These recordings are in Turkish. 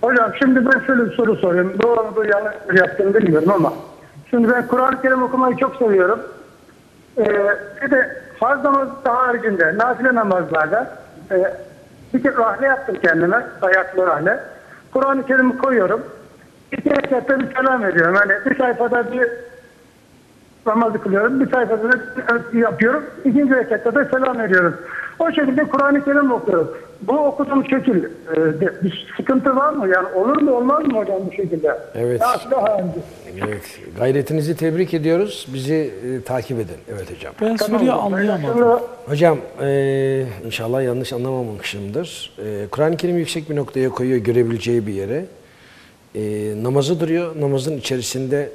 Hocam şimdi ben şöyle bir soru soruyorum. Doğru mu yanlış mı yaptığımı bilmiyorum ama. Şimdi ben Kur'an-ı Kerim okumayı çok seviyorum. Ee, bir de farz namazı daha haricinde, nafile namazlarda e, bir kere rahle yaptım kendime, ayaklı rahle. Kur'an-ı Kerim'i koyuyorum. İki rekatta bir selam ediyorum. Hani bir sayfada bir namazı kılıyorum. Bir sayfada da bir yapıyorum. İkinci rekatta da selam ediyorum. O şekilde Kur'an-ı Kerim okuyorum. Bu okuduğum şekil e, de- bir sıkıntı var mı? Yani olur mu olmaz mı hocam bu şekilde? Evet. Nafile harici. Evet. Gayretinizi tebrik ediyoruz. Bizi e, takip edin. Evet hocam. Ben hocam. anlayamadım. Şimdi- Hocam e, inşallah yanlış anlamamışımdır. E, Kur'an-ı Kerim yüksek bir noktaya koyuyor görebileceği bir yere. E, namazı duruyor. Namazın içerisinde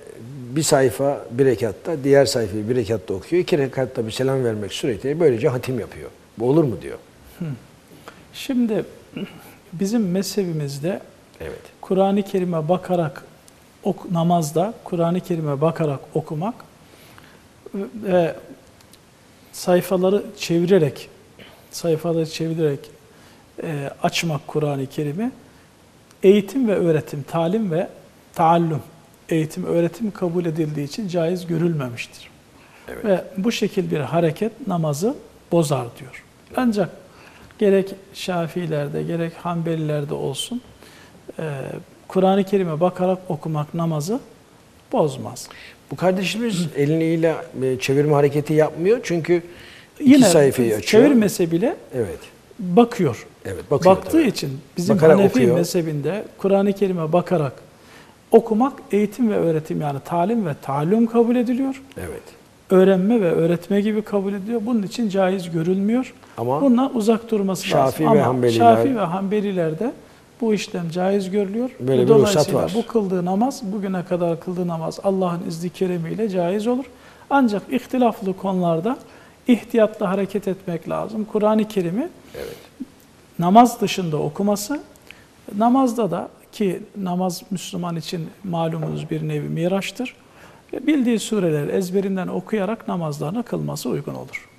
bir sayfa bir rekatta, diğer sayfayı bir rekatta okuyor. İki rekatta bir selam vermek suretiyle böylece hatim yapıyor. Bu olur mu diyor. Şimdi bizim mezhebimizde Evet. Kur'an-ı Kerim'e bakarak ok, namazda Kur'an-ı Kerim'e bakarak okumak ve sayfaları çevirerek sayfaları çevirerek e, açmak Kur'an-ı Kerim'i eğitim ve öğretim, talim ve taallüm, eğitim öğretim kabul edildiği için caiz görülmemiştir. Evet. Ve bu şekil bir hareket namazı bozar diyor. Ancak gerek Şafilerde gerek Hanbelilerde olsun e, Kur'an-ı Kerim'e bakarak okumak namazı bozmaz. Bu kardeşimiz eliyle e, çevirme hareketi yapmıyor çünkü iki Yine sayfayı açıyor. çevirmese bile Evet. bakıyor. Evet, bakıyor Baktığı tabii. için bizim Bakarak Hanefi okuyor. mezhebinde Kur'an-ı Kerim'e bakarak okumak eğitim ve öğretim yani talim ve talim kabul ediliyor. Evet. Öğrenme ve öğretme gibi kabul ediliyor. Bunun için caiz görülmüyor. Ama Bundan uzak durması Şafii lazım. ve Ama Hanbeliler- Şafii ve Hanbelilerde bu işlem caiz görülüyor. Böyle bir ruhsat var. bu kıldığı namaz, bugüne kadar kıldığı namaz Allah'ın izni keremiyle caiz olur. Ancak ihtilaflı konularda ihtiyatla hareket etmek lazım. Kur'an-ı Kerim'i evet. namaz dışında okuması, namazda da ki namaz Müslüman için malumunuz bir nevi miraçtır. Bildiği sureleri ezberinden okuyarak namazlarını kılması uygun olur.